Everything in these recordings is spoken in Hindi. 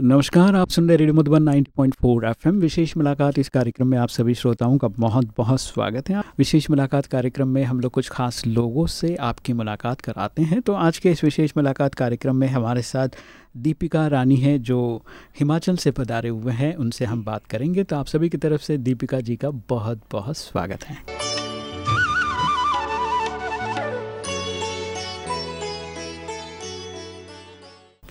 नमस्कार, आप सुन रहे रेडियो मधुबन 90.4 एफएम। विशेष मुलाकात इस कार्यक्रम में आप सभी श्रोताओं का बहुत बहुत स्वागत है। विशेष मुलाकात कार्यक्रम में हम लोग कुछ खास लोगों से आपकी मुलाकात कराते हैं। तो आज के इस विशेष मुलाकात कार्यक्रम में हमारे साथ दीपिका रानी है, जो हिमाचल से पधारे हुए हैं। उनसे हम बात करेंगे। तो आप सभी की तरफ़ से दीपिका जी का बहुत बहुत स्वागत है।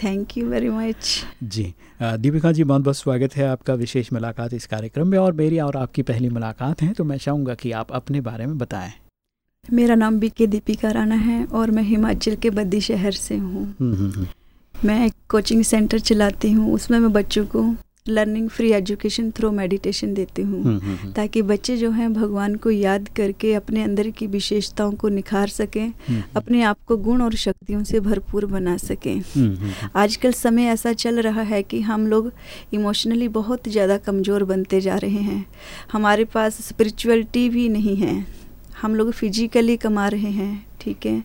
Thank you very much ji Deepika ji बहुत बहुत स्वागत है आपका विशेष मुलाकात इस कार्यक्रम में और मेरी और आपकी पहली मुलाकात है तो मैं चाहूँगा कि आप अपने बारे में बताएँ। मेरा नाम बी के दीपिका राणा है और मैं हिमाचल के बद्दी शहर से हूँ। हम्म, हम्म, हम्म। मैं एक कोचिंग सेंटर चलाती हूँ उसमें मैं बच्चों को learning free education through meditation देती हूँ। हम्म, हम्म, हम्म। ताकि बच्चे जो हैं भगवान को याद करके अपने अंदर की विशेषताओं को निखार सकें अपने आप को गुण और शक्तियों से भरपूर बना सकें। आजकल समय ऐसा चल रहा है कि हम लोग इमोशनली बहुत ज़्यादा कमज़ोर बनते जा रहे हैं। हमारे पास स्पिरिचुअलिटी भी नहीं है। हम लोग फिजिकली कमा रहे हैं ठीक है?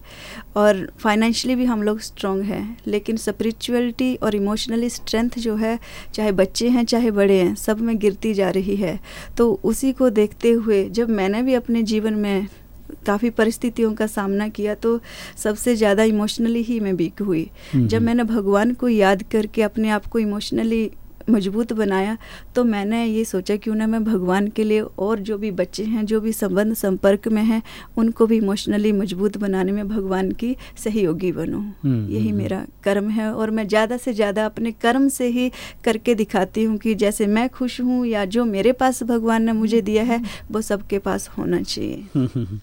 और फाइनेंशियली भी हम लोग स्ट्रॉन्ग हैं लेकिन स्परिचुअलिटी और इमोशनली स्ट्रेंथ जो है चाहे बच्चे हैं चाहे बड़े हैं सब में गिरती जा रही है। तो उसी को देखते हुए जब मैंने भी अपने जीवन में काफ़ी परिस्थितियों का सामना किया तो सबसे ज़्यादा इमोशनली ही मैं वीक हुई। हम्म, जब हम्म। मैंने भगवान को याद करके अपने आप को इमोशनली मज़बूत बनाया तो मैंने ये सोचा क्यों ना मैं भगवान के लिए और जो भी बच्चे हैं जो भी संबंध संपर्क में हैं उनको भी इमोशनली मज़बूत बनाने में भगवान की सहयोगी बनूं। हम्म, यही हम्म, मेरा कर्म है और मैं ज़्यादा से ज़्यादा अपने कर्म से ही करके दिखाती हूँ कि जैसे मैं खुश हूँ या जो मेरे पास भगवान ने मुझे दिया है वो सबके पास होना चाहिए। हम्म,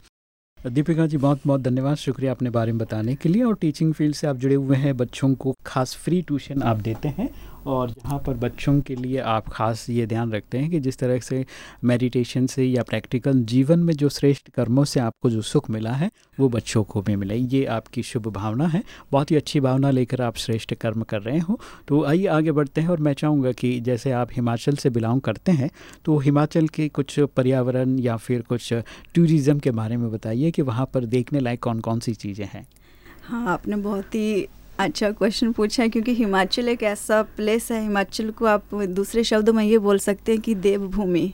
दीपिका जी बहुत बहुत धन्यवाद शुक्रिया अपने बारे में बताने के लिए और टीचिंग फ़ील्ड से आप जुड़े हुए हैं बच्चों को खास फ्री ट्यूशन आप देते हैं और यहाँ पर बच्चों के लिए आप ख़ास ये ध्यान रखते हैं कि जिस तरह से मेडिटेशन से या प्रैक्टिकल जीवन में जो श्रेष्ठ कर्मों से आपको जो सुख मिला है, वो बच्चों को भी मिले ये आपकी शुभ भावना है। बहुत ही अच्छी भावना लेकर आप श्रेष्ठ कर्म कर रहे हो। तो आइए आगे बढ़ते हैं और मैं चाहूँगा कि जैसे आप हिमाचल से बिलोंग करते हैं तो हिमाचल के कुछ पर्यावरण या फिर कुछ टूरिज़्म के बारे में बताइए कि वहाँ पर देखने लायक कौन कौन सी चीज़ें हैं? हाँ आपने बहुत ही अच्छा क्वेश्चन पूछा है क्योंकि हिमाचल एक ऐसा प्लेस है हिमाचल को आप दूसरे शब्द में ये बोल सकते हैं कि देवभूमि।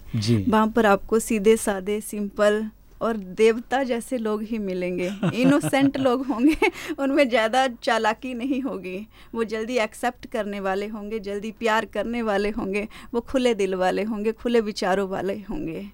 वहाँ पर आपको सीधे सादे सिंपल और देवता जैसे लोग ही मिलेंगे। इनोसेंट लोग होंगे उनमें ज़्यादा चालाकी नहीं होगी। वो जल्दी एक्सेप्ट करने वाले होंगे जल्दी प्यार करने वाले होंगे वो खुले दिल वाले होंगे खुले विचारों वाले होंगे।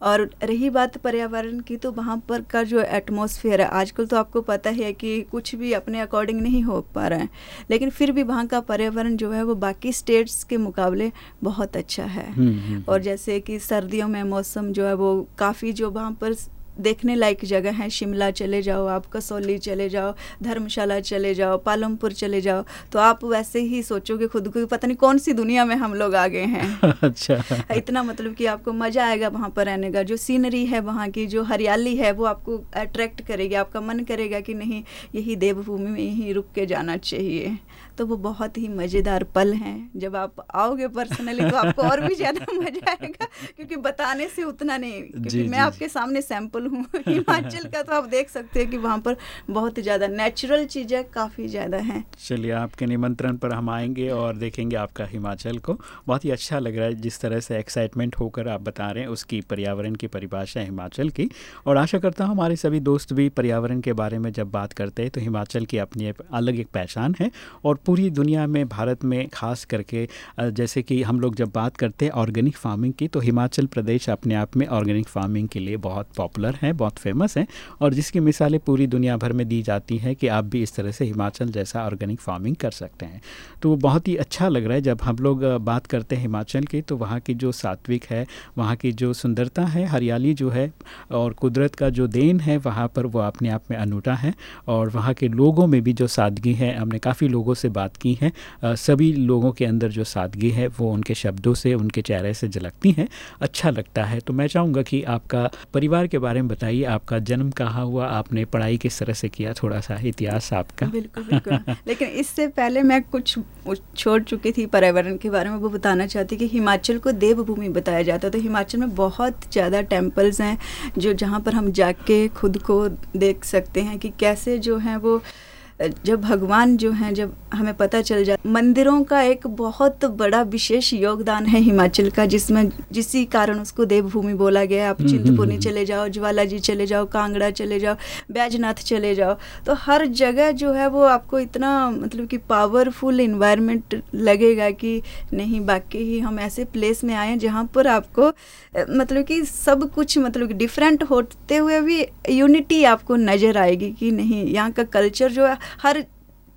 और रही बात पर्यावरण की तो वहाँ पर का जो एटमॉस्फेयर है आजकल तो आपको पता ही है कि कुछ भी अपने अकॉर्डिंग नहीं हो पा रहा है लेकिन फिर भी वहाँ का पर्यावरण जो है वो बाकी स्टेट्स के मुकाबले बहुत अच्छा है हुँ, हम्म, हम्म। और जैसे कि सर्दियों में मौसम जो है वो काफ़ी जो वहाँ पर देखने लायक जगह हैं। शिमला चले जाओ आप कसौली चले जाओ धर्मशाला चले जाओ पालमपुर चले जाओ तो आप वैसे ही सोचोगे खुद को पता नहीं कौन सी दुनिया में हम लोग आ गए हैं। अच्छा। इतना मतलब कि आपको मज़ा आएगा वहाँ पर रहने का। जो सीनरी है वहाँ की जो हरियाली है वो आपको अट्रैक्ट करेगी आपका मन करेगा कि नहीं यही देवभूमि में यहीं रुक के जाना चाहिए। तो वो बहुत ही मज़ेदार पल हैं। जब आप आओगे पर्सनली तो आपको और भी ज़्यादा मज़ा आएगा क्योंकि बताने से उतना नहीं क्योंकि जी, मैं जी, आपके सामने सैंपल हूँ। हिमाचल का तो आप देख सकते हैं कि वहाँ पर बहुत ज़्यादा नेचुरल चीज़ें काफ़ी ज़्यादा हैं। चलिए आपके निमंत्रण पर हम आएँगे और देखेंगे आपका हिमाचल को। बहुत ही अच्छा लग रहा है जिस तरह से एक्साइटमेंट होकर आप बता रहे हैं उसकी पर्यावरण की परिभाषा हिमाचल की। और आशा करता हूँ हमारे सभी दोस्त भी पर्यावरण के बारे में जब बात करते हैं तो हिमाचल की अपनी अलग एक पहचान है और पूरी दुनिया में, भारत में, खास करके जैसे कि हम लोग जब बात करते हैं ऑर्गेनिक फ़ार्मिंग की तो हिमाचल प्रदेश अपने आप में ऑर्गेनिक फ़ार्मिंग के लिए बहुत पॉपुलर है, बहुत फ़ेमस है और जिसकी मिसालें पूरी दुनिया भर में दी जाती हैं कि आप भी इस तरह से हिमाचल जैसा ऑर्गेनिक फ़ार्मिंग कर सकते हैं। तो बहुत ही अच्छा लग रहा है, जब हम लोग बात करते हैं हिमाचल की तो वहाँ की जो सात्विक है, वहाँ की जो सुंदरता है, हरियाली जो है और कुदरत का जो देन है, वहाँ पर वो अपने आप में अनूठा है और वहाँ के लोगों में भी जो सादगी है, हमने काफ़ी लोगों से बात की है। सभी लोगों के अंदर जो सादगी है वो उनके शब्दों से उनके चेहरे से झलकती हैं। अच्छा लगता है। तो मैं चाहूँगा कि आपका परिवार के बारे में बताइए। आपका जन्म कहाँ हुआ? आपने पढ़ाई किस तरह से किया? थोड़ा सा इतिहास आपका। बिल्कुल बिल्कुल। लेकिन इससे पहले मैं कुछ छोड़ चुकी थी पर्यावरण के बारे में वो बताना चाहती कि हिमाचल को देवभूमि बताया जाता है। तो हिमाचल में बहुत ज़्यादा टेम्पल्स हैं जो जहाँ पर हम जाके खुद को देख सकते हैं कि कैसे जो हैं वो जब भगवान जो हैं जब हमें पता चल जाए मंदिरों का एक बहुत बड़ा विशेष योगदान है हिमाचल का जिसमें जिसी कारण उसको देवभूमि बोला गया आप हम्म, हम्म, चिंतपूर्णी हम्म, चले जाओ ज्वाला जी चले जाओ कांगड़ा चले जाओ बैजनाथ चले जाओ तो हर जगह जो है वो आपको इतना मतलब कि पावरफुल इन्वायरमेंट लगेगा कि नहीं बाकी ही हम ऐसे प्लेस में आए जहाँ पर आपको मतलब कि सब कुछ मतलब कि डिफरेंट होते हुए भी यूनिटी आपको नज़र आएगी कि नहीं यहाँ का कल्चर जो है हर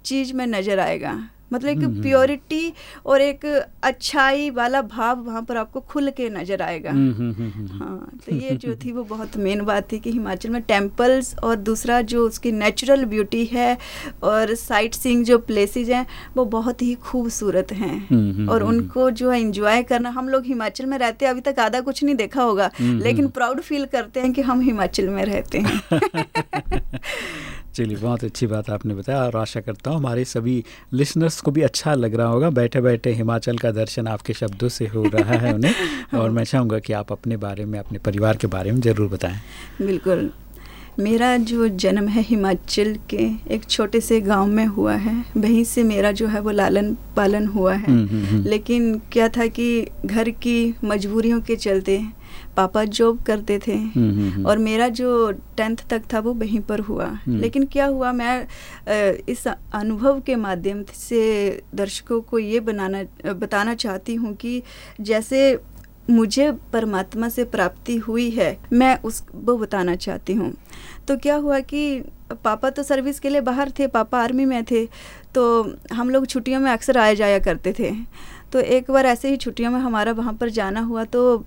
चीज़ में नज़र आएगा। मतलब एक प्योरिटी हम्म, हम्म। और एक अच्छाई वाला भाव वहाँ पर आपको खुल के नज़र आएगा। हम्म, हाँ तो ये जो थी वो बहुत मेन बात थी कि हिमाचल में टेम्पल्स और दूसरा जो उसकी नेचुरल ब्यूटी है और साइट सीइंग जो प्लेसेज हैं वो बहुत ही खूबसूरत हैं। और उनको जो है इंजॉय करना हम लोग हिमाचल में रहते हैं अभी तक आधा कुछ नहीं देखा होगा लेकिन प्राउड फील करते हैं कि हम हिमाचल में रहते हैं। चलिए बहुत अच्छी बात आपने बताया और आशा करता हूँ हमारे सभी लिसनर्स को भी अच्छा लग रहा होगा। बैठे बैठे हिमाचल का दर्शन आपके शब्दों से हो रहा है उन्हें। और मैं चाहूँगा कि आप अपने बारे में अपने परिवार के बारे में ज़रूर बताएँ। बिल्कुल। मेरा जो जन्म है हिमाचल के एक छोटे से गाँव में हुआ है वहीं से मेरा जो है वो लालन पालन हुआ है हम्म, हम्म, हम्म। लेकिन क्या था कि घर की मजबूरियों के चलते पापा जॉब करते थे। और मेरा जो टेंथ तक था वो वहीं पर हुआ लेकिन क्या हुआ मैं इस अनुभव के माध्यम से दर्शकों को ये बनाना बताना चाहती हूँ कि जैसे मुझे परमात्मा से प्राप्ति हुई है, मैं उस वो बताना चाहती हूँ। तो क्या हुआ कि पापा तो सर्विस के लिए बाहर थे, पापा आर्मी में थे तो हम लोग छुट्टियों में अक्सर आया जाया करते थे। तो एक बार ऐसे ही छुट्टियों में हमारा वहाँ पर जाना हुआ तो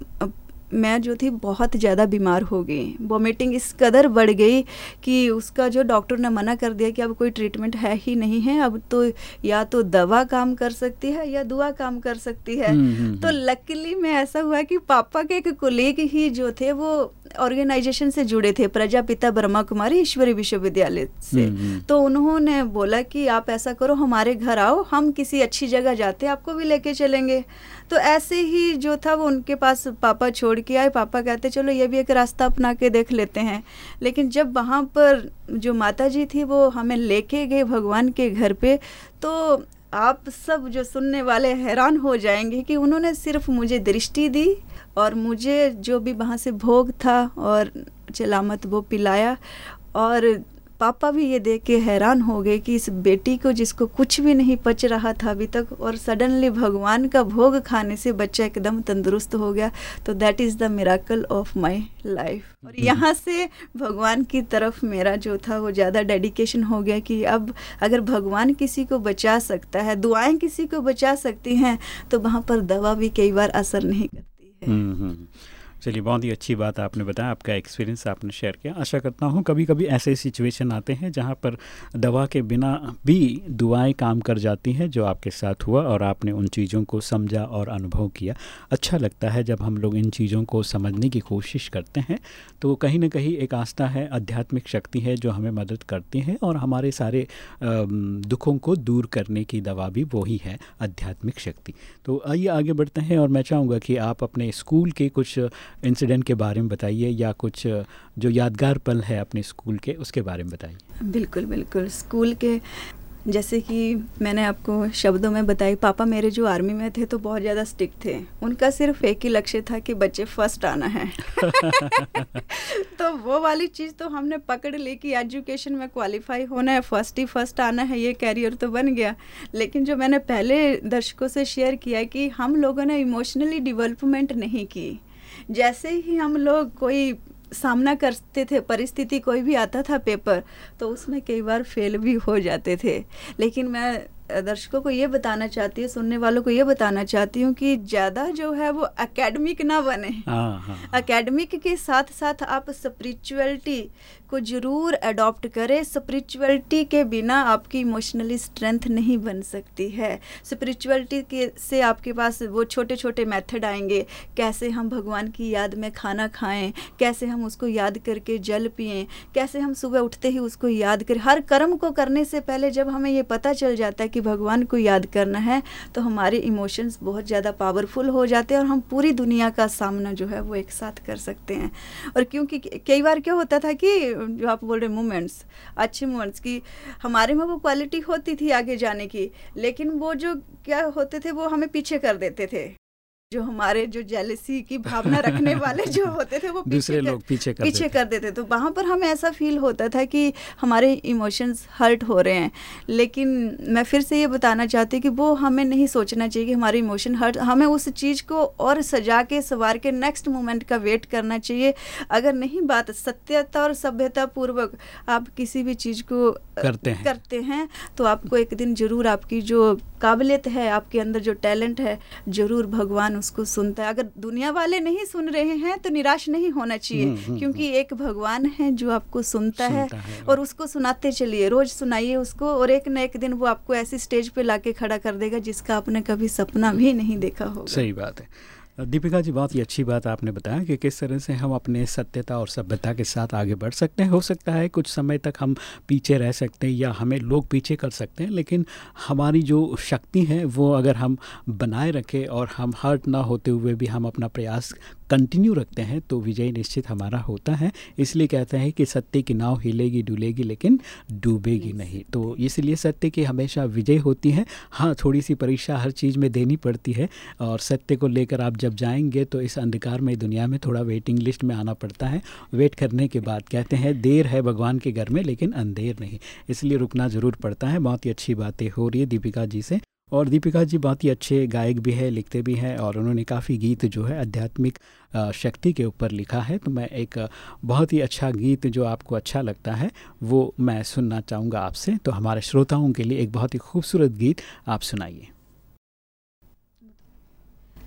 मैं जो थी बहुत ज़्यादा बीमार हो गई। वॉमिटिंग इस कदर बढ़ गई कि उसका जो डॉक्टर ने मना कर दिया कि अब कोई ट्रीटमेंट है ही नहीं है अब तो या तो दवा काम कर सकती है या दुआ काम कर सकती है। हम्म, हम्म, तो लकीली में ऐसा हुआ कि पापा के एक कोलीग ही जो थे वो ऑर्गेनाइजेशन से जुड़े थे प्रजापिता ब्रह्मा कुमारी ईश्वरी विश्वविद्यालय से। हम्म, तो उन्होंने बोला कि आप ऐसा करो हमारे घर आओ हम किसी अच्छी जगह जाते आपको भी लेके चलेंगे। तो ऐसे ही जो था वो उनके पास पापा छोड़ के आए। पापा कहते चलो ये भी एक रास्ता अपना के देख लेते हैं। लेकिन जब वहाँ पर जो माता जी थी वो हमें लेके गए भगवान के घर पे तो आप सब जो सुनने वाले हैरान हो जाएँगे कि उन्होंने सिर्फ़ मुझे दृष्टि दी और मुझे जो भी वहाँ से भोग था और चलामत वो पिलाया और पापा भी ये देख के हैरान हो गए कि इस बेटी को जिसको कुछ भी नहीं पच रहा था अभी तक और सडनली भगवान का भोग खाने से बच्चा एकदम तंदुरुस्त हो गया तो that is the miracle of my life और यहाँ से भगवान की तरफ़ मेरा जो था वो ज़्यादा डेडिकेशन हो गया कि अब अगर भगवान किसी को बचा सकता है दुआएँ किसी को बचा सकती हैं तो वहाँ पर दवा भी कई बार असर नहीं करती है। हम्म, हम्म। चलिए, बहुत ही अच्छी बात आपने बताया, आपका एक्सपीरियंस आपने शेयर किया। आशा करता हूँ कभी कभी ऐसे सिचुएशन आते हैं जहाँ पर दवा के बिना भी दुआएँ काम कर जाती हैं जो आपके साथ हुआ और आपने उन चीज़ों को समझा और अनुभव किया। अच्छा लगता है जब हम लोग इन चीज़ों को समझने की कोशिश करते हैं तो कहीं ना कहीं एक आस्था है, आध्यात्मिक शक्ति है जो हमें मदद करती है और हमारे सारे दुखों को दूर करने की दवा भी वही है, आध्यात्मिक शक्ति। तो आइए आगे बढ़ते हैं और मैं चाहूँगा कि आप अपने स्कूल के कुछ इंसिडेंट के बारे में बताइए या कुछ जो यादगार पल है अपने स्कूल के उसके बारे में बताइए। बिल्कुल बिल्कुल। स्कूल के जैसे कि मैंने आपको शब्दों में बताई पापा मेरे जो आर्मी में थे तो बहुत ज़्यादा स्टिक थे। उनका सिर्फ़ एक ही लक्ष्य था कि बच्चे फ़र्स्ट आना है। तो वो वाली चीज़ तो हमने पकड़ ली कि एजुकेशन में क्वालिफाई होना है फ़र्स्ट ही फ़र्स्ट आना है ये कैरियर तो बन गया। लेकिन जो मैंने पहले दर्शकों से शेयर किया कि हम लोगों ने इमोशनली डेवलपमेंट नहीं की। जैसे ही हम लोग कोई सामना करते थे परिस्थिति कोई भी आता था पेपर तो उसमें कई बार फेल भी हो जाते थे लेकिन मैं दर्शकों को ये बताना चाहती हूँ सुनने वालों को ये बताना चाहती हूँ कि ज़्यादा जो है वो एकेडमिक ना बने एकेडमिक हाँ, हाँ। के साथ साथ आप स्पिरिचुअलिटी को ज़रूर अडॉप्ट करें। स्पिरिचुअलिटी के बिना आपकी इमोशनली स्ट्रेंथ नहीं बन सकती है। स्पिरिचुअलिटी के से आपके पास वो छोटे छोटे मेथड आएँगे। कैसे हम भगवान की याद में खाना खाएँ, कैसे हम उसको याद करके जल पिएँ, कैसे हम सुबह उठते ही उसको याद करें। हर कर्म को करने से पहले जब हमें ये पता चल जाता है कि भगवान को याद करना है तो हमारे इमोशंस बहुत ज़्यादा पावरफुल हो जाते हैं और हम पूरी दुनिया का सामना जो है वो एक साथ कर सकते हैं। और क्योंकि कई बार क्या होता था कि जो आप बोल रहे मोमेंट्स अच्छे मोमेंट्स की, हमारे में वो क्वालिटी होती थी आगे जाने की, लेकिन वो जो क्या होते थे, वो हमें पीछे कर देते थे। जो हमारे जो जेलसी की भावना रखने वाले जो होते थे वो दूसरे लोग पीछे कर पीछे कर देते तो वहाँ पर हमें ऐसा फील होता था कि हमारे इमोशंस हर्ट हो रहे हैं। लेकिन मैं फिर से ये बताना चाहती कि वो हमें नहीं सोचना चाहिए कि हमारे इमोशन हर्ट हमें उस चीज़ को और सजा के सवार के नेक्स्ट मोमेंट का वेट करना चाहिए। अगर नहीं बात सत्यता और सभ्यता पूर्वक आप किसी भी चीज़ को करते हैं। करते हैं तो आपको एक दिन ज़रूर आपकी जो काबिलियत है आपके अंदर जो टैलेंट है ज़रूर भगवान उसको सुनता है। अगर दुनिया वाले नहीं सुन रहे हैं तो निराश नहीं होना चाहिए हम्म, हम्म, क्योंकि हम्म। एक भगवान है जो आपको सुनता, सुनता है, है और उसको सुनाते चलिए रोज सुनाइए उसको और एक न एक दिन वो आपको ऐसी स्टेज पे लाके खड़ा कर देगा जिसका आपने कभी सपना भी नहीं देखा हो सही बात है। दीपिका जी, बहुत ही अच्छी बात आपने बताया कि किस तरह से हम अपने सत्यता और सभ्यता के साथ आगे बढ़ सकते हैं। हो सकता है कुछ समय तक हम पीछे रह सकते हैं या हमें लोग पीछे कर सकते हैं, लेकिन हमारी जो शक्ति है, वो अगर हम बनाए रखें और हम हर्ट ना होते हुए भी हम अपना प्रयास कंटिन्यू रखते हैं तो विजय निश्चित हमारा होता है। इसलिए कहते हैं कि सत्य की नाव हिलेगी डुलेगी लेकिन डूबेगी नहीं। तो इसलिए सत्य की हमेशा विजय होती है। हाँ थोड़ी सी परीक्षा हर चीज़ में देनी पड़ती है और सत्य को लेकर आप जब जाएँगे तो इस अंधकार में दुनिया में थोड़ा वेटिंग लिस्ट में आना पड़ता है। वेट करने के बाद कहते हैं देर है भगवान के घर में लेकिन अंधेर नहीं। इसलिए रुकना ज़रूर पड़ता है। बहुत ही अच्छी बातें हो रही है दीपिका जी से। और दीपिका जी बहुत ही अच्छे गायक भी हैं, लिखते भी हैं और उन्होंने काफ़ी गीत जो है आध्यात्मिक शक्ति के ऊपर लिखा है। तो मैं एक बहुत ही अच्छा गीत जो आपको अच्छा लगता है, वो मैं सुनना चाहूँगा आपसे। तो हमारे श्रोताओं के लिए एक बहुत ही खूबसूरत गीत आप सुनाइए।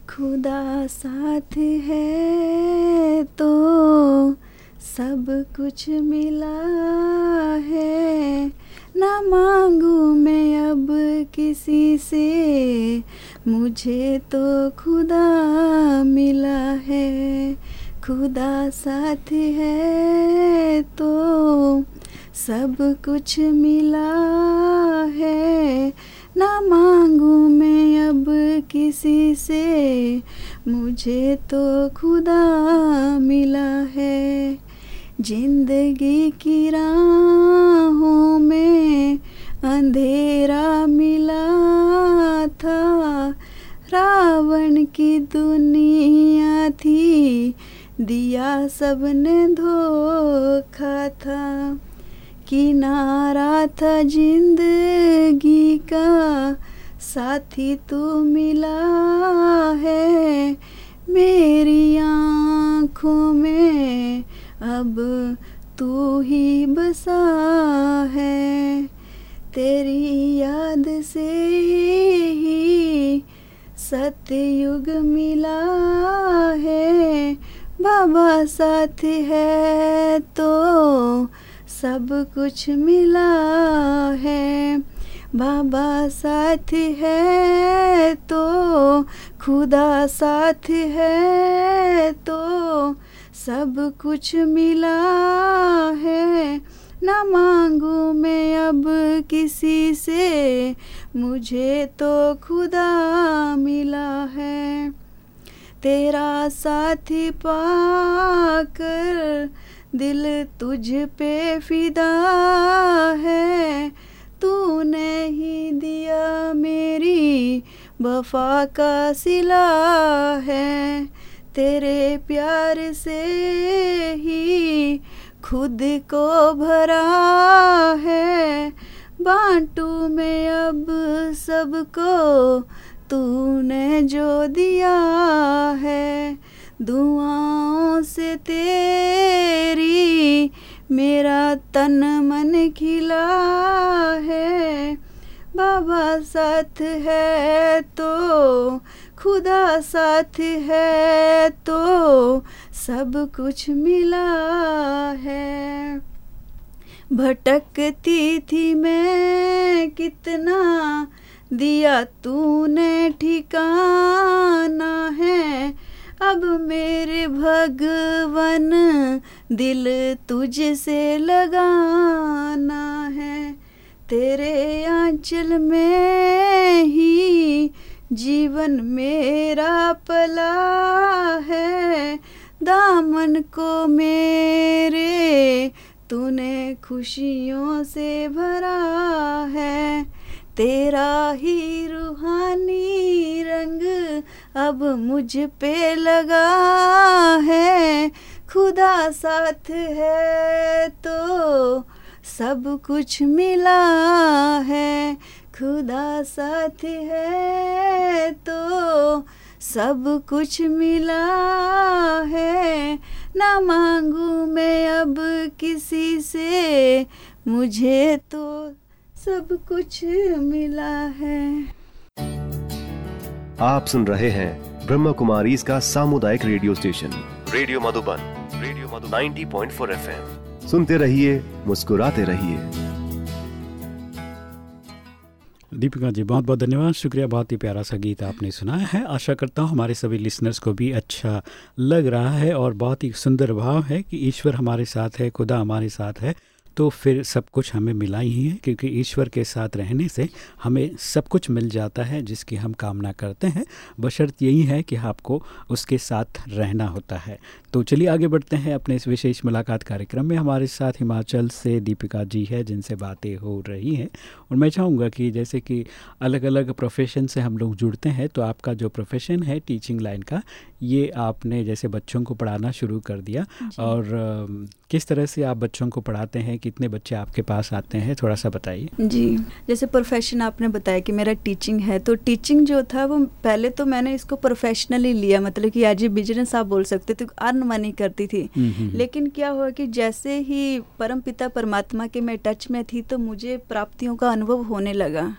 खुदा साथ है तो सब कुछ मिला है। ना मांगू मैं अब किसी से। मुझे तो खुदा मिला है, खुदा साथ है तो सब कुछ मिला है। ना मांगू मैं अब किसी से, मुझे तो खुदा मिला है। ज़िंदगी की राहों में अंधेरा मिला था। रावण की दुनिया थी, दिया सबने धोखा था। किनारा था ज़िंदगी का, साथी तू मिला है। मेरी आँखों में अब तू ही बसा है, तेरी याद से ही सतयुग मिला है। बाबा साथ है तो सब कुछ मिला है। बाबा साथ है तो खुदा साथ है तो सब कुछ मिला है। न मांगू मैं अब किसी से, मुझे तो खुदा मिला है। तेरा साथी पाकर दिल तुझ पे फिदा है। तूने ही दिया मेरी वफा का सिला है। तेरे प्यार से ही खुद को भरा है। बांटू में अब सबको, तूने जो दिया है। दुआओं से तेरी मेरा तन मन खिला है। बाबा साथ है तो खुदा साथ है तो सब कुछ मिला है। भटकती थी मैं कितना दिया तूने ठिकाना है। अब मेरे भगवन दिल तुझसे लगाना है। तेरे आंचल में ही जीवन मेरा पला है, दामन को मेरे, तूने खुशियों से भरा है। तेरा ही रूहानी रंग अब मुझ पे लगा है। खुदा साथ है तो सब कुछ मिला है। खुदा साथ है तो सब कुछ मिला है। ना मांगू मैं अब किसी से, मुझे तो सब कुछ मिला है। आप सुन रहे हैं ब्रह्म कुमारी इसका सामुदायिक radio station, radio Madhuban, radio Madhu 90.4 FM. सुनते रहिए, मुस्कुराते रहिए। दीपिका जी बहुत बहुत धन्यवाद। शुक्रिया, बहुत ही प्यारा सा गीत आपने सुनाया है। आशा करता हूँ हमारे सभी लिसनर्स को भी अच्छा लग रहा है और बहुत ही सुंदर भाव है कि ईश्वर हमारे साथ है, खुदा हमारे साथ है। तो फिर सब कुछ हमें मिला ही है क्योंकि ईश्वर के साथ रहने से हमें सब कुछ मिल जाता है जिसकी हम कामना करते हैं। बशर्त यही है कि आपको उसके साथ रहना होता है। तो चलिए आगे बढ़ते हैं अपने इस विशेष मुलाकात कार्यक्रम में। हमारे साथ हिमाचल से दीपिका जी है जिनसे बातें हो रही हैं। और मैं चाहूँगा कि जैसे कि अलग अलग प्रोफेशन से हम लोग जुड़ते हैं तो आपका जो प्रोफेशन है टीचिंग लाइन का ये आपने जैसे बच्चों को पढ़ाना शुरू कर दिया। और किस तरह से आप बच्चों को पढ़ाते हैं कितने बच्चे आपके पास आते हैं थोड़ा सा बताइए। जी जैसे प्रोफेशन आपने बताया कि मेरा टीचिंग है तो टीचिंग जो था वो पहले तो मैंने इसको प्रोफेशनली लिया मतलब कि आज ये बिज़नेस आप बोल सकते थे अर्न मनी करती थी। हम्म, हम्म, हम्म। लेकिन क्या हुआ कि जैसे ही परम पिता परमात्मा के मैं टच में थी तो मुझे प्राप्तियों का अनुभव होने लगा।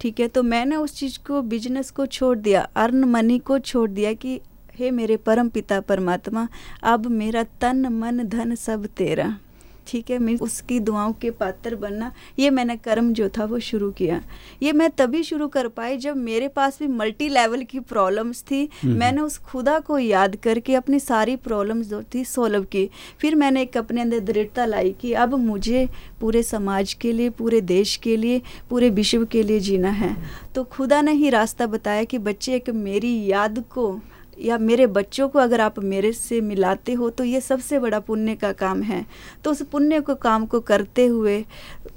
ठीक है तो मैंने उस चीज़ को बिज़नेस को छोड़ दिया अर्न मनी को छोड़ दिया कि हे मेरे परम पिता परमात्मा अब मेरा तन मन धन सब तेरा। ठीक है मैं उसकी दुआओं के पात्र बनना। ये मैंने कर्म जो था वो शुरू किया। ये मैं तभी शुरू कर पाई जब मेरे पास भी मल्टी लेवल की प्रॉब्लम्स थी। हम्म। मैंने उस खुदा को याद करके अपनी सारी प्रॉब्लम्स जो थी सोल्व की। फिर मैंने एक अपने अंदर दृढ़ता लाई कि अब मुझे पूरे समाज के लिए पूरे देश के लिए पूरे विश्व के लिए जीना है। तो खुदा ने ही रास्ता बताया कि बच्चे एक मेरी याद को या मेरे बच्चों को अगर आप मेरे से मिलाते हो तो ये सबसे बड़ा पुण्य का काम है। तो उस पुण्य को काम को करते हुए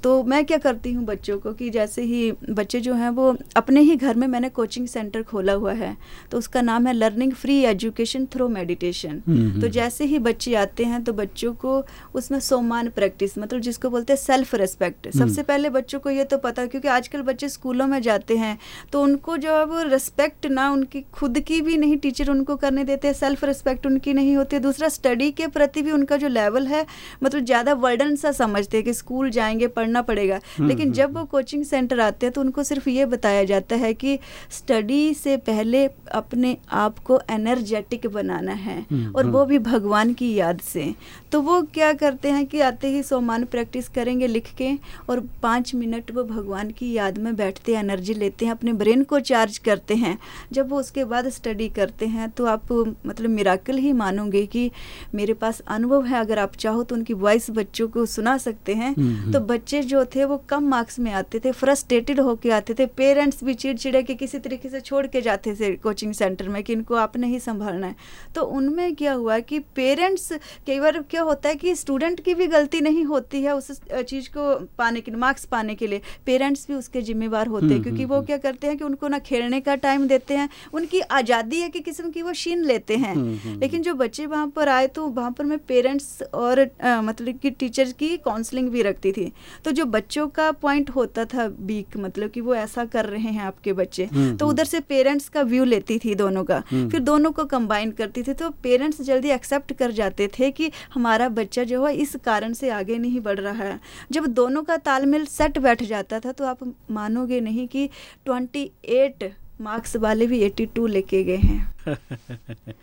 तो मैं क्या करती हूँ बच्चों को कि जैसे ही बच्चे जो हैं वो अपने ही घर में मैंने कोचिंग सेंटर खोला हुआ है तो उसका नाम है learning free education through meditation. तो जैसे ही बच्चे आते हैं तो बच्चों को उसमें सोमान प्रैक्टिस मतलब जिसको बोलते हैं सेल्फ रेस्पेक्ट हम्म। सबसे पहले बच्चों को ये तो पता क्योंकि आजकल बच्चे स्कूलों में जाते हैं तो उनको जो है वो रिस्पेक्ट ना उनकी खुद की भी नहीं टीचर उनको करने देते हैं सेल्फ रिस्पेक्ट उनकी नहीं होती। दूसरा स्टडी के प्रति भी उनका जो लेवल है मतलब ज़्यादा वर्डन सा समझते हैं कि स्कूल जाएँगे पढ़ना पड़ेगा। हम्म, लेकिन हम्म, जब वो कोचिंग हम्म। सेंटर आते हैं तो उनको सिर्फ़ ये बताया जाता है कि स्टडी से पहले अपने आप को एनर्जेटिक बनाना है और वो भी भगवान की याद से। तो वो क्या करते हैं कि आते ही सोमान प्रैक्टिस करेंगे लिख के और पाँच मिनट वो भगवान की याद में बैठते हैं एनर्जी लेते हैं अपने ब्रेन को चार्ज करते हैं। जब वो उसके बाद स्टडी करते हैं तो आप मतलब मिराकल ही मानोगे कि मेरे पास अनुभव है। अगर आप चाहो तो उनकी वॉइस बच्चों को सुना सकते हैं। तो बच्चे जो थे वो कम मार्क्स में आते थे फ्रस्ट्रेटेड होके आते थे। पेरेंट्स भी चिड़चिड़े के किसी तरीके से छोड़ के जाते थे कोचिंग सेंटर में कि इनको आपने ही संभालना है। तो उनमें क्या हुआ कि पेरेंट्स कई बार क्या होता है कि स्टूडेंट की भी गलती नहीं होती है उस चीज़ को पाने के मार्क्स पाने के लिए। पेरेंट्स भी उसके जिम्मेवार होते हैं क्योंकि वो क्या करते हैं कि उनको ना खेलने का टाइम देते हैं। उनकी आज़ादी है कि किसी किस्म की वो शीन लेते हैं। हम्म, हम्म, लेकिन जो बच्चे वहाँ पर आए तो वहाँ पर मैं पेरेंट्स और आ, मतलब कि टीचर्स की काउंसलिंग भी रखती थी। तो जो बच्चों का पॉइंट होता था बीक मतलब कि वो ऐसा कर रहे हैं आपके बच्चे तो उधर से पेरेंट्स का व्यू लेती थी दोनों का। फिर दोनों को कंबाइन करती थी तो पेरेंट्स जल्दी एक्सेप्ट कर जाते थे कि हमारा बच्चा जो है इस कारण से आगे नहीं बढ़ रहा है। जब दोनों का तालमेल सेट बैठ जाता था तो आप मानोगे नहीं कि ट्वेंटी एट मार्क्स वाले भी एट्टी टू लेके गए हैं।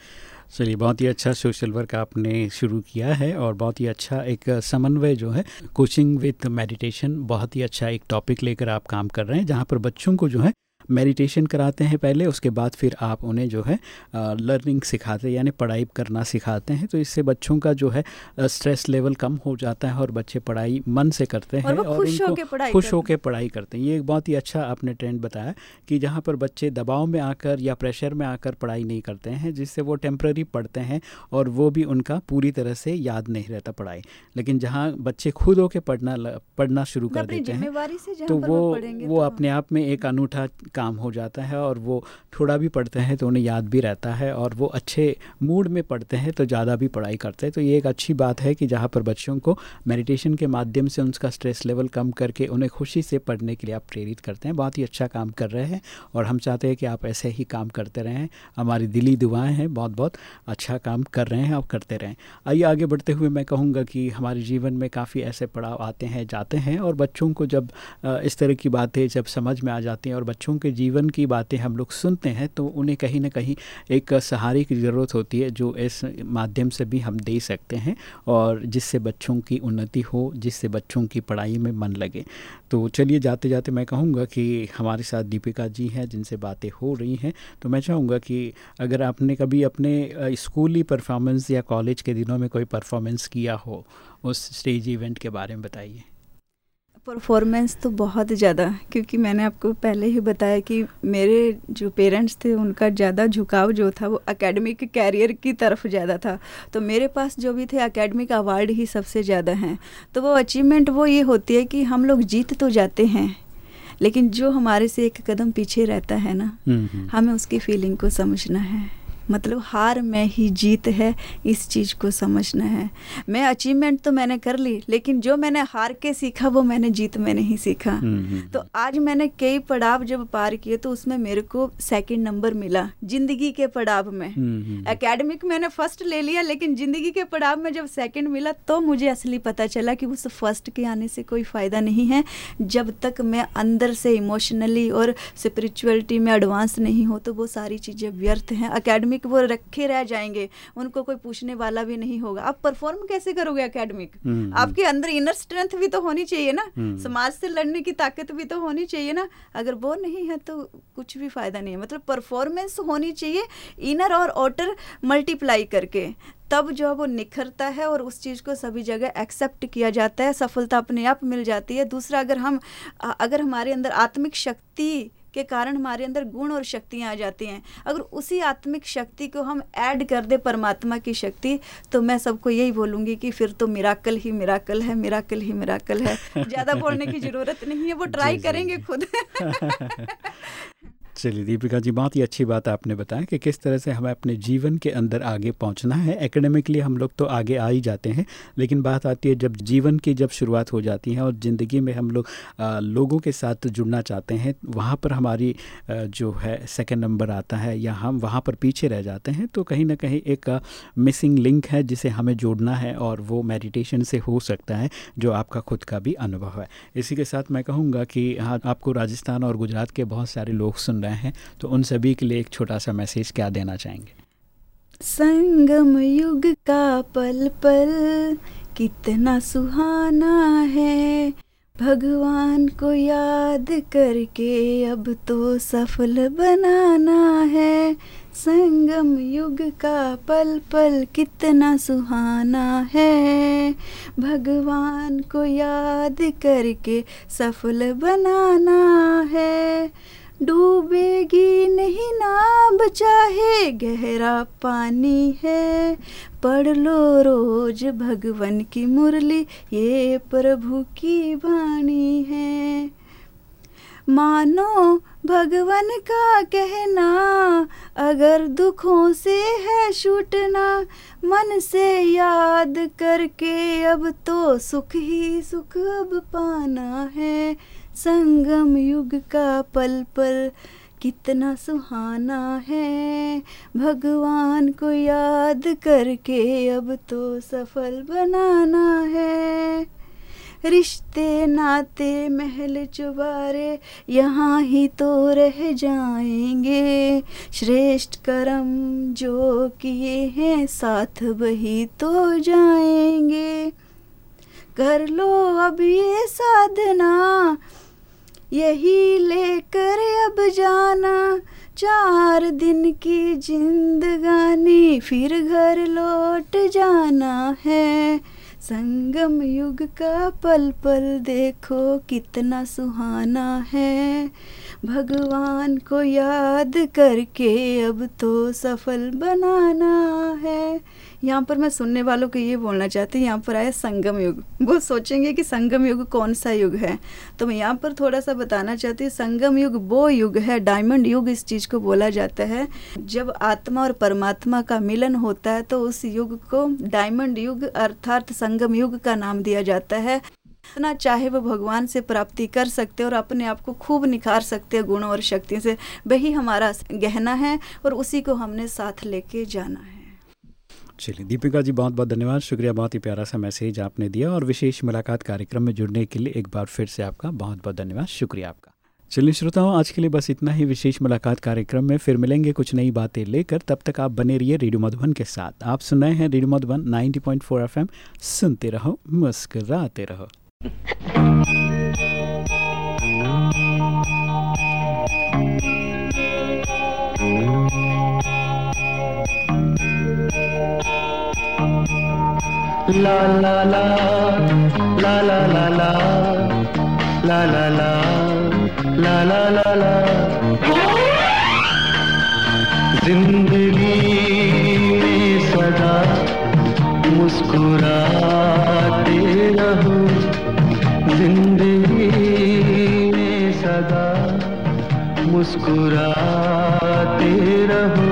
चलिए, बहुत ही अच्छा सोशल वर्क आपने शुरू किया है और बहुत ही अच्छा एक समन्वय जो है कोचिंग विथ मेडिटेशन बहुत ही अच्छा एक टॉपिक लेकर आप काम कर रहे हैं, जहाँ पर बच्चों को जो है मेडिटेशन कराते हैं पहले उसके बाद फिर आप उन्हें जो है लर्निंग सिखाते हैं यानी पढ़ाई करना सिखाते हैं। तो इससे बच्चों का जो है स्ट्रेस लेवल कम हो जाता है और बच्चे पढ़ाई मन से करते हैं और, और उनको खुश होकर पढ़ाई करते हैं। ये एक बहुत ही अच्छा आपने ट्रेंड बताया कि जहाँ पर बच्चे दबाव में आकर या प्रेशर में आकर पढ़ाई नहीं करते हैं जिससे वो टेम्प्रेरी पढ़ते हैं और वो भी उनका पूरी तरह से याद नहीं रहता पढ़ाई। लेकिन जहाँ बच्चे खुद होकर पढ़ना पढ़ना शुरू कर देते हैं तो वो वो तो अपने आप में एक अनूठा काम हो जाता है और वो थोड़ा भी पढ़ते हैं तो उन्हें याद भी रहता है और वो अच्छे मूड में पढ़ते हैं तो ज़्यादा भी पढ़ाई करते हैं। तो ये एक अच्छी बात है कि जहाँ पर बच्चों को मेडिटेशन के माध्यम से उनका स्ट्रेस लेवल कम करके उन्हें खुशी से पढ़ने के लिए आप प्रेरित करते हैं। बहुत ही अच्छा काम कर रहे हैं और हम चाहते हैं कि आप ऐसे ही काम करते रहें। हमारी दिली दुआएँ हैं। बहुत बहुत अच्छा काम कर रहे हैं और करते रहें। आइए आगे बढ़ते हुए मैं कहूँगा कि हमारे जीवन में काफ़ी ऐसे पड़ाव आते हैं, जाते हैं और बच्चों को जब इस तरह की बातें जब समझ में आ जाती हैं और बच्चों के जीवन की बातें हम लोग सुनते हैं तो उन्हें कहीं ना कहीं एक सहारे की ज़रूरत होती है जो इस माध्यम से भी हम दे सकते हैं और जिससे बच्चों की उन्नति हो, जिससे बच्चों की पढ़ाई में मन लगे। तो चलिए जाते जाते मैं कहूँगा कि हमारे साथ दीपिका जी हैं, जिनसे बातें हो रही हैं। तो मैं चाहूँगा कि अगर आपने कभी अपने स्कूली परफॉर्मेंस या कॉलेज के दिनों में कोई परफॉर्मेंस किया हो, उस स्टेज इवेंट के बारे में बताइए। परफॉर्मेंस तो बहुत ज़्यादा क्योंकि मैंने आपको पहले ही बताया कि मेरे जो पेरेंट्स थे उनका ज़्यादा झुकाव जो था वो एकेडमिक कैरियर की तरफ़ ज़्यादा था। तो मेरे पास जो भी थे एकेडमिक अवार्ड ही सबसे ज़्यादा हैं। तो वो अचीवमेंट वो ये होती है कि हम लोग जीत तो जाते हैं लेकिन जो हमारे से एक कदम पीछे रहता है ना हम्म, हम्म। हमें उसकी फीलिंग को समझना है। मतलब हार में ही जीत है इस चीज़ को समझना है। मैं अचीवमेंट तो मैंने कर ली लेकिन जो मैंने हार के सीखा वो मैंने जीत में नहीं सीखा। हम्म, हम्म, हम्म। तो आज मैंने कई पड़ाव जब पार किए तो उसमें मेरे को सेकंड नंबर मिला ज़िंदगी के पड़ाव में। एकेडमिक मैंने फ़र्स्ट ले लिया लेकिन ज़िंदगी के पड़ाव में जब सेकंड मिला तो मुझे असली पता चला कि उस फ़र्स्ट के आने से कोई फ़ायदा नहीं है। जब तक मैं अंदर से इमोशनली और स्पिरिचुअलिटी में एडवांस नहीं हो तो वो सारी चीज़ें व्यर्थ हैं। अकेडमिक अकेडमिक वो रखे रह जाएँगे उनको कोई पूछने वाला भी नहीं होगा। आप परफॉर्म कैसे करोगे अकेडमिक हम्म, हम्म। आपके अंदर इनर स्ट्रेंथ भी तो होनी चाहिए ना। हम्म। समाज से लड़ने की ताकत भी तो होनी चाहिए ना। अगर वो नहीं है तो कुछ भी फ़ायदा नहीं है। मतलब परफॉर्मेंस होनी चाहिए इनर और आउटर मल्टीप्लाई करके। तब जो है वो निखरता है और उस चीज़ को सभी जगह एक्सेप्ट किया जाता है। सफलता अपने आप मिल जाती है। दूसरा अगर हम अगर हमारे अंदर आत्मिक शक्ति के कारण हमारे अंदर गुण और शक्तियाँ आ जाती हैं। अगर उसी आत्मिक शक्ति को हम ऐड कर दे परमात्मा की शक्ति तो मैं सबको यही बोलूँगी कि फिर तो मिराकल ही मिराकल है मिराकल ही मिराकल है। ज़्यादा बोलने की ज़रूरत नहीं है वो ट्राई करेंगे खुद। चलिए दीपिका जी बहुत ही अच्छी बात आपने बताया कि किस तरह से हमें अपने जीवन के अंदर आगे पहुँचना है। एकेडमिकली हम लोग तो आगे आ ही जाते हैं लेकिन बात आती है जब जीवन की जब शुरुआत हो जाती है और ज़िंदगी में हम लोग लोगों के साथ जुड़ना चाहते हैं वहाँ पर हमारी आ, जो है सेकेंड नंबर आता है या हम वहाँ पर पीछे रह जाते हैं तो कहीं ना कहीं एक मिसिंग लिंक है जिसे हमें जोड़ना है और वो मेडिटेशन से हो सकता है जो आपका खुद का भी अनुभव है। इसी के साथ मैं कहूँगा कि हाँ आपको राजस्थान और गुजरात के बहुत सारे लोग सुन रहे हैं तो उन सभी के लिए एक छोटा सा मैसेज क्या देना चाहेंगे? संगम युग का पल पल कितना सुहाना है। भगवान को याद करके अब तो सफल बनाना है। संगम युग का पल पल कितना सुहाना है। भगवान को याद करके सफल बनाना है। डूबेगी नहीं ना चाहे गहरा पानी है। पढ़ लो रोज भगवान की मुरली, ये प्रभु की वाणी है। मानो भगवान का कहना, अगर दुखों से है छूटना, मन से याद करके, अब तो सुख ही सुख अब पाना है। संगम युग का पल पल कितना सुहाना है। भगवान को याद करके अब तो सफल बनाना है। रिश्ते, नाते, महल चुबारे यहाँ ही तो रह जाएँगे। श्रेष्ठ कर्म जो किए हैं साथ वही तो जाएँगे। कर लो अब ये साधना यही लेकर अब जाना। चार दिन की जिंदगानी, फिर घर लौट जाना है। संगम युग का पल पल देखो, कितना सुहाना है। भगवान को याद करके अब तो सफल बनाना है। यहाँ पर मैं सुनने वालों को ये बोलना चाहती हूँ, यहाँ पर आया संगम युग। वो सोचेंगे कि संगम युग कौन सा युग है। तो मैं यहाँ पर थोड़ा सा बताना चाहती हूँ, संगम युग वो युग है, डायमंड युग इस चीज़ को बोला जाता है। जब आत्मा और परमात्मा का मिलन होता है तो उस युग को डायमंड युग अर्थात संगम युग का नाम दिया जाता है। इतना चाहे वो भगवान से प्राप्ति कर सकते और अपने आप को खूब निखार सकते हैं गुणों और शक्ति से, वही हमारा गहना है और उसी को हमने साथ लेके जाना है। चलिए, दीपिका जी, बहुत बहुत धन्यवाद। शुक्रिया, बहुत ही प्यारा सा मैसेज आपने दिया और विशेष मुलाकात कार्यक्रम में जुड़ने के लिए एक बार फिर से आपका बहुत बहुत धन्यवाद। शुक्रिया आपका। चलिए, श्रोताओं, आज के लिए बस इतना ही। विशेष मुलाकात कार्यक्रम में फिर मिलेंगे कुछ नई बातें लेकर। तब तक आप बने रहिए रेडियो मधुबन के साथ। आप सुन रहे हैं रेडियो मधुबन 90.4 एफएम सुनते रहो, मुस्कराते रहो। La la la la la la la la la la la la la la ज़िंदगी में सदा मुस्कुराते रहो ज़िंदगी में सदा मुस्कुराते रहो।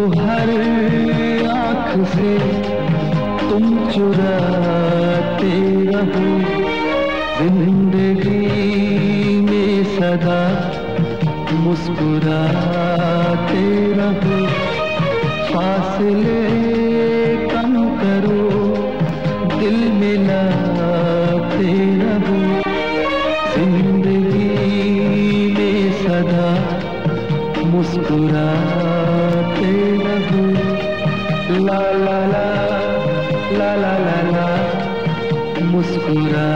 हर आँख से तुम चुराते रहो। ज़िंदगी में सदा मुस्कुराते रहो। फासले कम करो, दिल मिलाते रहो। ज़िंदगी में सदा मुस्कुराते रहो ला ला ला ला ला ला मुस्कुरा